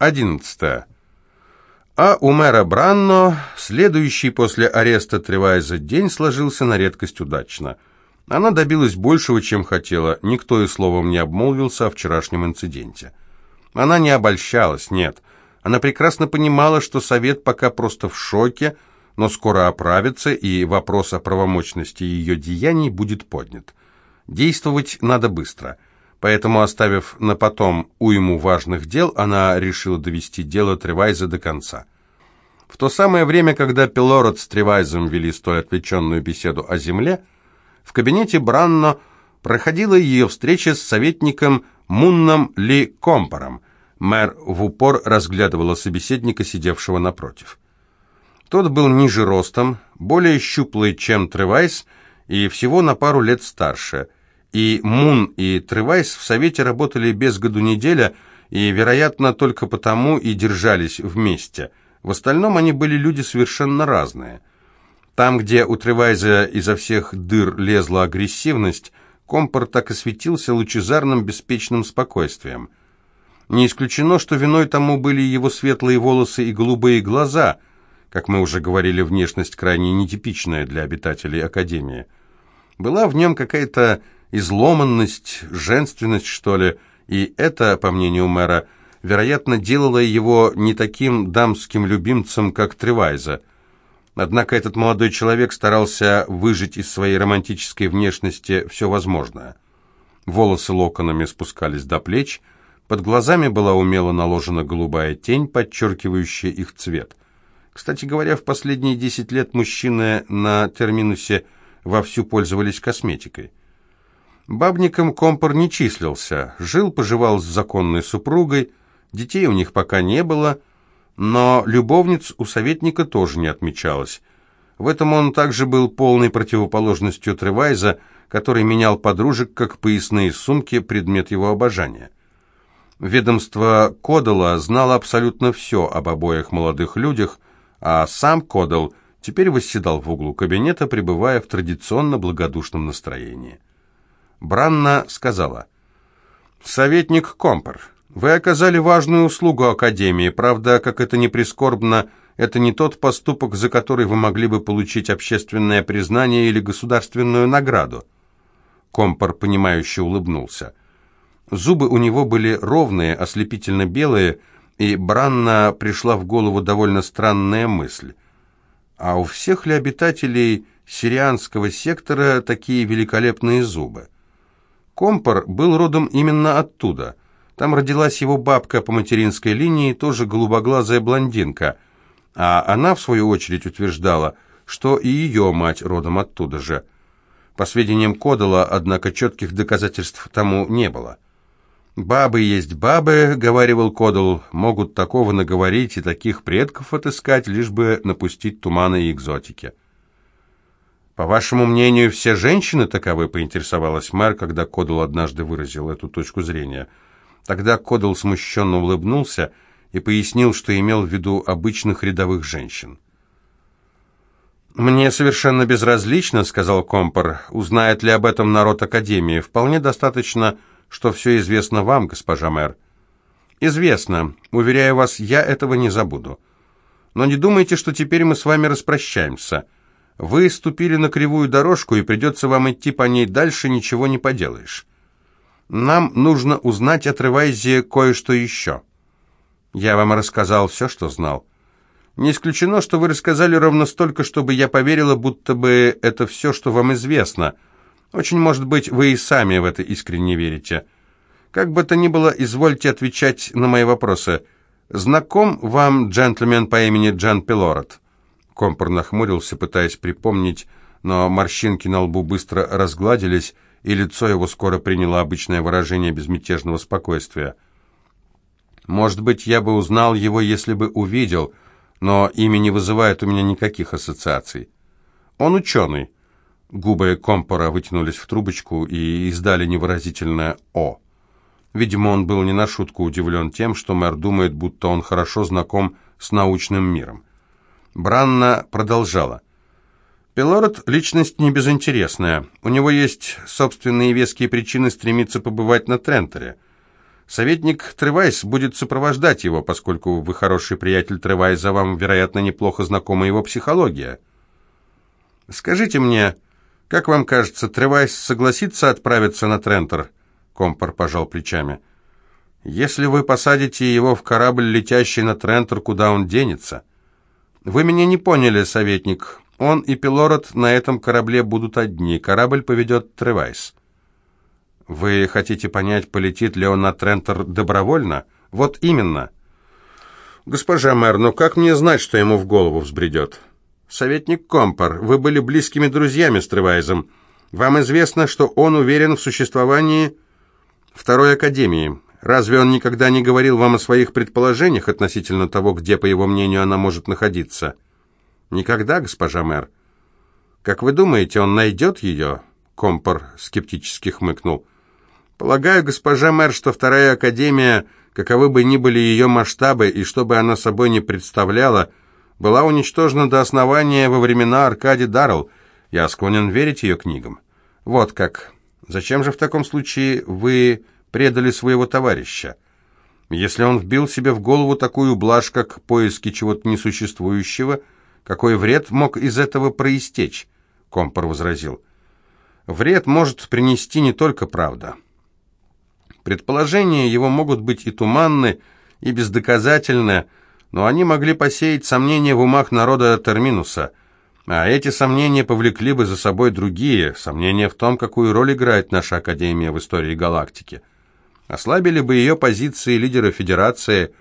11. А у мэра Бранно следующий после ареста Тревайза день сложился на редкость удачно. Она добилась большего, чем хотела, никто и словом не обмолвился о вчерашнем инциденте. Она не обольщалась, нет. Она прекрасно понимала, что совет пока просто в шоке, но скоро оправится, и вопрос о правомочности ее деяний будет поднят. Действовать надо быстро – Поэтому, оставив на потом уйму важных дел, она решила довести дело Тревайза до конца. В то самое время, когда Пилород с Тревайзом вели столь отвлеченную беседу о земле, в кабинете Бранно проходила ее встреча с советником Мунном Ли Компором. Мэр в упор разглядывала собеседника, сидевшего напротив. Тот был ниже ростом, более щуплый, чем Тревайз, и всего на пару лет старше – и Мун, и Тревайс в Совете работали без году неделя, и, вероятно, только потому и держались вместе. В остальном они были люди совершенно разные. Там, где у Тревайза изо всех дыр лезла агрессивность, Компор так и светился лучезарным беспечным спокойствием. Не исключено, что виной тому были его светлые волосы и голубые глаза, как мы уже говорили, внешность крайне нетипичная для обитателей Академии. Была в нем какая-то изломанность, женственность, что ли, и это, по мнению мэра, вероятно, делало его не таким дамским любимцем, как Тревайза. Однако этот молодой человек старался выжить из своей романтической внешности все возможное. Волосы локонами спускались до плеч, под глазами была умело наложена голубая тень, подчеркивающая их цвет. Кстати говоря, в последние десять лет мужчины на терминусе вовсю пользовались косметикой. Бабником Компор не числился, жил-поживал с законной супругой, детей у них пока не было, но любовниц у советника тоже не отмечалось. В этом он также был полной противоположностью Тревайза, который менял подружек как поясные сумки, предмет его обожания. Ведомство Кодала знало абсолютно все об обоих молодых людях, а сам Кодал теперь восседал в углу кабинета, пребывая в традиционно благодушном настроении. Бранна сказала, «Советник Компор, вы оказали важную услугу Академии, правда, как это ни прискорбно, это не тот поступок, за который вы могли бы получить общественное признание или государственную награду». Компор, понимающе улыбнулся. Зубы у него были ровные, ослепительно белые, и Бранна пришла в голову довольно странная мысль. А у всех ли обитателей сирианского сектора такие великолепные зубы? Компор был родом именно оттуда. Там родилась его бабка по материнской линии, тоже голубоглазая блондинка. А она, в свою очередь, утверждала, что и ее мать родом оттуда же. По сведениям Кодала, однако, четких доказательств тому не было. «Бабы есть бабы», — говорил Кодал, — «могут такого наговорить и таких предков отыскать, лишь бы напустить тумана и экзотики». «По вашему мнению, все женщины таковы?» — поинтересовалась мэр, когда Кодал однажды выразил эту точку зрения. Тогда Кодал смущенно улыбнулся и пояснил, что имел в виду обычных рядовых женщин. «Мне совершенно безразлично», — сказал Компор, — «узнает ли об этом народ Академии. Вполне достаточно, что все известно вам, госпожа мэр». «Известно. Уверяю вас, я этого не забуду. Но не думайте, что теперь мы с вами распрощаемся». Вы ступили на кривую дорожку, и придется вам идти по ней дальше, ничего не поделаешь. Нам нужно узнать от Ревайзе кое-что еще. Я вам рассказал все, что знал. Не исключено, что вы рассказали ровно столько, чтобы я поверила, будто бы это все, что вам известно. Очень может быть, вы и сами в это искренне верите. Как бы то ни было, извольте отвечать на мои вопросы. Знаком вам джентльмен по имени Джан Пилород?» Компор нахмурился, пытаясь припомнить, но морщинки на лбу быстро разгладились, и лицо его скоро приняло обычное выражение безмятежного спокойствия. «Может быть, я бы узнал его, если бы увидел, но имя не вызывает у меня никаких ассоциаций. Он ученый». Губы Компора вытянулись в трубочку и издали невыразительное «О». Видимо, он был не на шутку удивлен тем, что мэр думает, будто он хорошо знаком с научным миром. Бранна продолжала. Пилород – личность не безинтересная. У него есть собственные веские причины стремиться побывать на Тренторе. Советник Тревайс будет сопровождать его, поскольку вы хороший приятель Тревайза, вам, вероятно, неплохо знакома его психология. Скажите мне, как вам кажется, Тревайс согласится отправиться на Трентер? Компор пожал плечами. Если вы посадите его в корабль, летящий на Трентер, куда он денется? Вы меня не поняли, советник. Он и Пилород на этом корабле будут одни. Корабль поведет Тревайс. Вы хотите понять, полетит ли он на Трентер добровольно? Вот именно. Госпожа мэр, но как мне знать, что ему в голову взбредет? Советник Компар, вы были близкими друзьями с Тревайзом. Вам известно, что он уверен в существовании Второй Академии. Разве он никогда не говорил вам о своих предположениях относительно того, где, по его мнению, она может находиться? Никогда, госпожа мэр. Как вы думаете, он найдет ее? Компар скептически хмыкнул. Полагаю, госпожа мэр, что вторая академия, каковы бы ни были ее масштабы и что бы она собой не представляла, была уничтожена до основания во времена Аркади Даррелл. Я склонен верить ее книгам. Вот как. Зачем же в таком случае вы предали своего товарища? Если он вбил себе в голову такую блажь, как поиски чего-то несуществующего, какой вред мог из этого проистечь? Компор возразил. Вред может принести не только правда. Предположения его могут быть и туманны, и бездоказательны, но они могли посеять сомнения в умах народа Терминуса, а эти сомнения повлекли бы за собой другие, сомнения в том, какую роль играет наша Академия в истории галактики. Ослабили бы ее позиции лидера Федерации,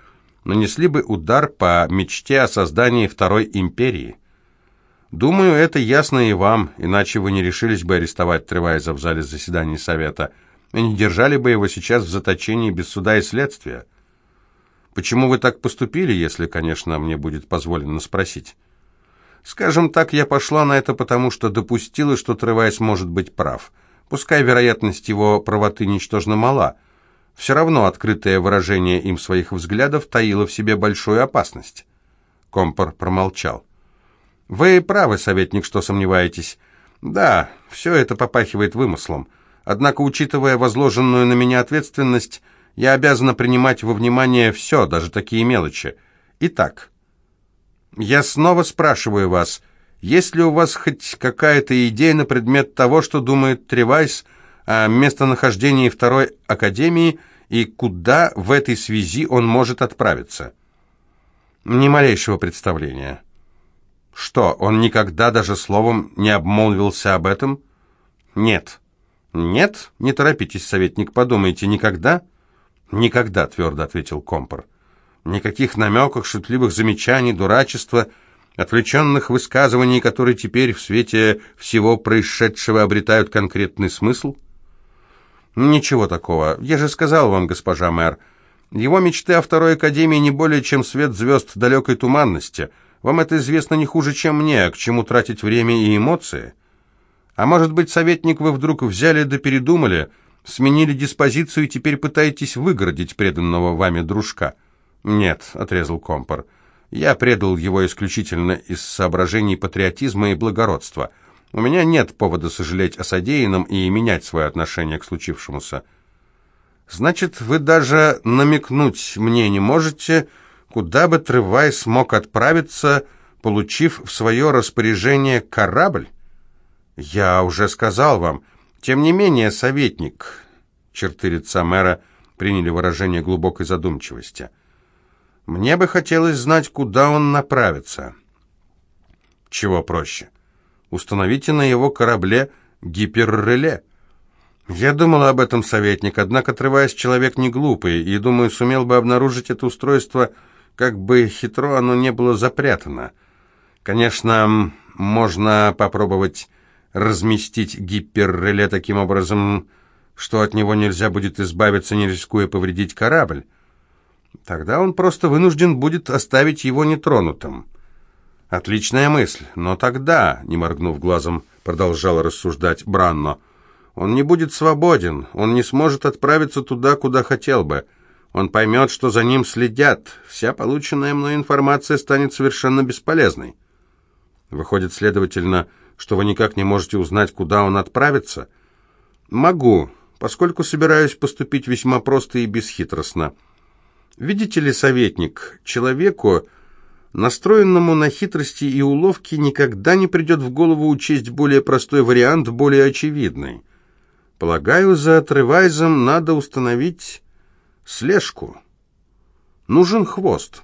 нанесли бы удар по мечте о создании Второй Империи. Думаю, это ясно и вам, иначе вы не решились бы арестовать Тревайза в зале заседаний Совета – и не держали бы его сейчас в заточении без суда и следствия. Почему вы так поступили, если, конечно, мне будет позволено спросить? Скажем так, я пошла на это потому, что допустила, что Тревайс может быть прав. Пускай вероятность его правоты ничтожно мала, все равно открытое выражение им своих взглядов таило в себе большую опасность. Компор промолчал. «Вы правы, советник, что сомневаетесь. Да, все это попахивает вымыслом. Однако, учитывая возложенную на меня ответственность, я обязана принимать во внимание все, даже такие мелочи. Итак, я снова спрашиваю вас, есть ли у вас хоть какая-то идея на предмет того, что думает Тревайс о местонахождении Второй Академии и куда в этой связи он может отправиться? Ни малейшего представления. Что, он никогда даже словом не обмолвился об этом? Нет. «Нет, не торопитесь, советник, подумайте, никогда?» «Никогда», — твердо ответил Компор. «Никаких намеков, шутливых замечаний, дурачества, отвлеченных высказываний, которые теперь в свете всего происшедшего обретают конкретный смысл?» «Ничего такого. Я же сказал вам, госпожа мэр, его мечты о второй академии не более чем свет звезд далекой туманности. Вам это известно не хуже, чем мне, к чему тратить время и эмоции?» А может быть, советник, вы вдруг взяли да передумали, сменили диспозицию и теперь пытаетесь выгородить преданного вами дружка? Нет, отрезал Компор. Я предал его исключительно из соображений патриотизма и благородства. У меня нет повода сожалеть о содеянном и менять свое отношение к случившемуся. Значит, вы даже намекнуть мне не можете, куда бы Тревай смог отправиться, получив в свое распоряжение корабль? «Я уже сказал вам. Тем не менее, советник...» Черты лица мэра приняли выражение глубокой задумчивости. «Мне бы хотелось знать, куда он направится». «Чего проще? Установите на его корабле гиперреле». «Я думал об этом, советник, однако, отрываясь, человек не глупый, и, думаю, сумел бы обнаружить это устройство, как бы хитро оно не было запрятано. Конечно, можно попробовать разместить гиперреле таким образом, что от него нельзя будет избавиться, не рискуя повредить корабль. Тогда он просто вынужден будет оставить его нетронутым. Отличная мысль, но тогда, не моргнув глазом, продолжал рассуждать Бранно, он не будет свободен, он не сможет отправиться туда, куда хотел бы. Он поймет, что за ним следят, вся полученная мной информация станет совершенно бесполезной. Выходит, следовательно, что вы никак не можете узнать, куда он отправится? Могу. поскольку собираюсь поступить весьма просто и бесхитростно. Видите ли, советник, человеку, настроенному на хитрости и уловки, никогда не придет в голову учесть более простой вариант, более очевидный. Полагаю, за Тревайзом надо установить слежку. Нужен хвост.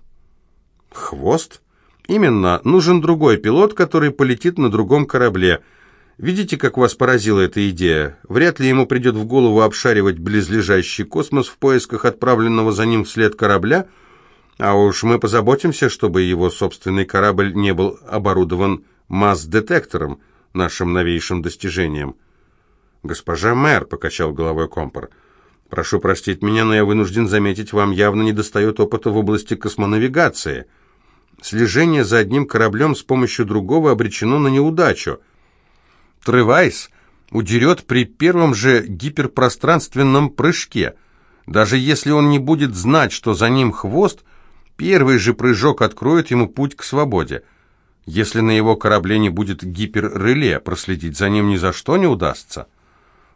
Хвост? Именно, нужен другой пилот, который полетит на другом корабле – Видите, как вас поразила эта идея? Вряд ли ему придет в голову обшаривать близлежащий космос в поисках отправленного за ним вслед корабля, а уж мы позаботимся, чтобы его собственный корабль не был оборудован масс-детектором, нашим новейшим достижением. «Госпожа мэр», — покачал головой компор, — «прошу простить меня, но я вынужден заметить, вам явно недостает опыта в области космонавигации. Слежение за одним кораблем с помощью другого обречено на неудачу». Тревайс удерет при первом же гиперпространственном прыжке. Даже если он не будет знать, что за ним хвост, первый же прыжок откроет ему путь к свободе. Если на его корабле не будет гиперреле, проследить за ним ни за что не удастся.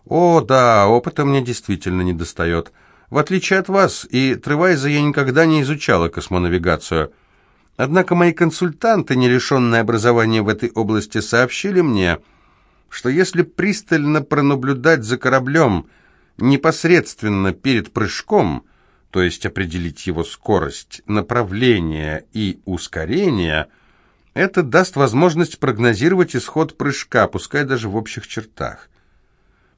О, да, опыта мне действительно не достает. В отличие от вас и Тревайза я никогда не изучала космонавигацию. Однако мои консультанты, не лишенные образования в этой области, сообщили мне, что если пристально пронаблюдать за кораблем непосредственно перед прыжком, то есть определить его скорость, направление и ускорение, это даст возможность прогнозировать исход прыжка, пускай даже в общих чертах.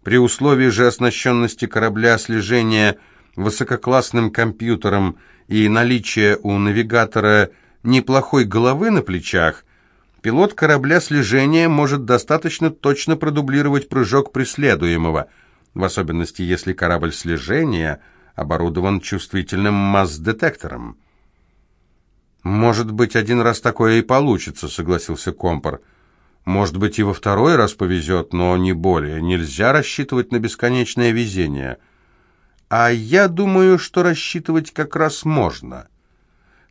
При условии же оснащенности корабля слежения высококлассным компьютером и наличия у навигатора неплохой головы на плечах – Пилот корабля слежения может достаточно точно продублировать прыжок преследуемого, в особенности если корабль слежения оборудован чувствительным масс-детектором. «Может быть, один раз такое и получится», — согласился Компор. «Может быть, и во второй раз повезет, но не более. Нельзя рассчитывать на бесконечное везение». «А я думаю, что рассчитывать как раз можно».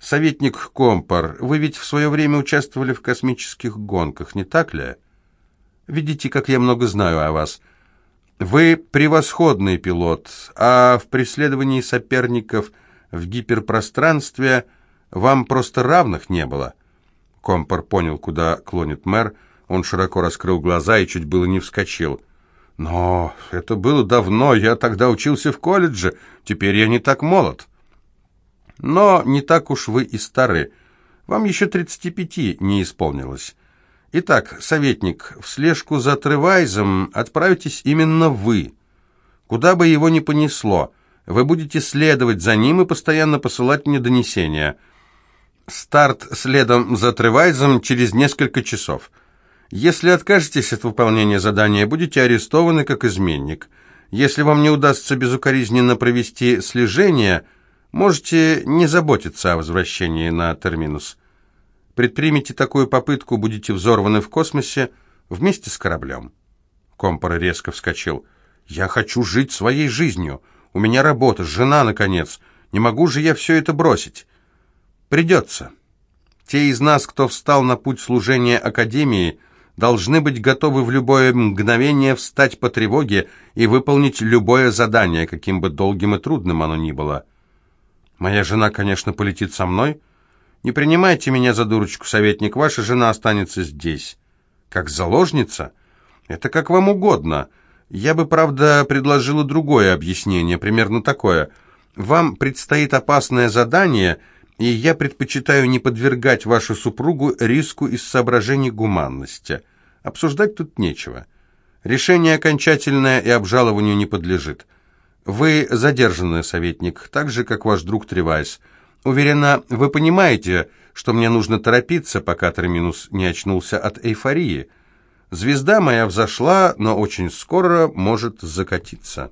«Советник Компар, вы ведь в свое время участвовали в космических гонках, не так ли? Видите, как я много знаю о вас. Вы превосходный пилот, а в преследовании соперников в гиперпространстве вам просто равных не было». Компар понял, куда клонит мэр. Он широко раскрыл глаза и чуть было не вскочил. «Но это было давно, я тогда учился в колледже, теперь я не так молод». Но не так уж вы и стары. Вам еще 35 не исполнилось. Итак, советник, в слежку за Тревайзом отправитесь именно вы. Куда бы его ни понесло, вы будете следовать за ним и постоянно посылать мне донесения. Старт следом за Тревайзом через несколько часов. Если откажетесь от выполнения задания, будете арестованы как изменник. Если вам не удастся безукоризненно провести слежение – Можете не заботиться о возвращении на терминус. Предпримите такую попытку, будете взорваны в космосе вместе с кораблем. Компор резко вскочил. «Я хочу жить своей жизнью. У меня работа, жена, наконец. Не могу же я все это бросить?» «Придется. Те из нас, кто встал на путь служения Академии, должны быть готовы в любое мгновение встать по тревоге и выполнить любое задание, каким бы долгим и трудным оно ни было». Моя жена, конечно, полетит со мной. Не принимайте меня за дурочку, советник. Ваша жена останется здесь. Как заложница? Это как вам угодно. Я бы, правда, предложила другое объяснение, примерно такое. Вам предстоит опасное задание, и я предпочитаю не подвергать вашу супругу риску из соображений гуманности. Обсуждать тут нечего. Решение окончательное и обжалованию не подлежит. Вы задержанный советник, так же, как ваш друг Тревайс. Уверена, вы понимаете, что мне нужно торопиться, пока Терминус не очнулся от эйфории. Звезда моя взошла, но очень скоро может закатиться».